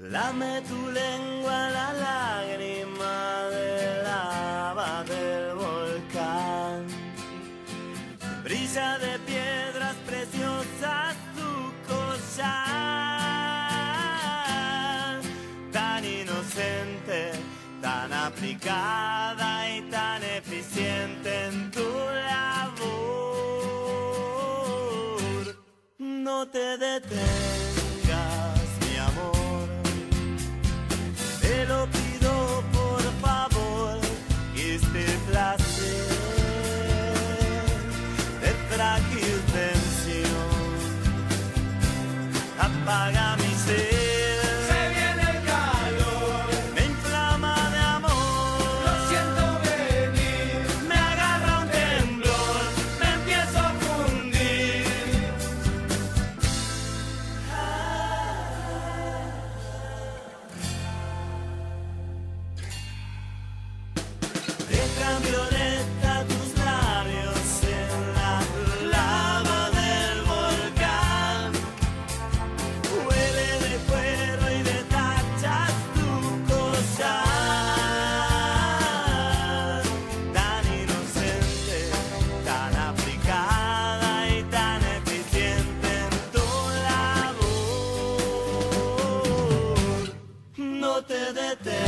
Lame tu lengua la lágrima de lava del volcán. Brilla de piedras preciosas tu collar. Tan inocente, tan aplicada y tan eficiente en tu labor. No te detengas apaga mi sed. That te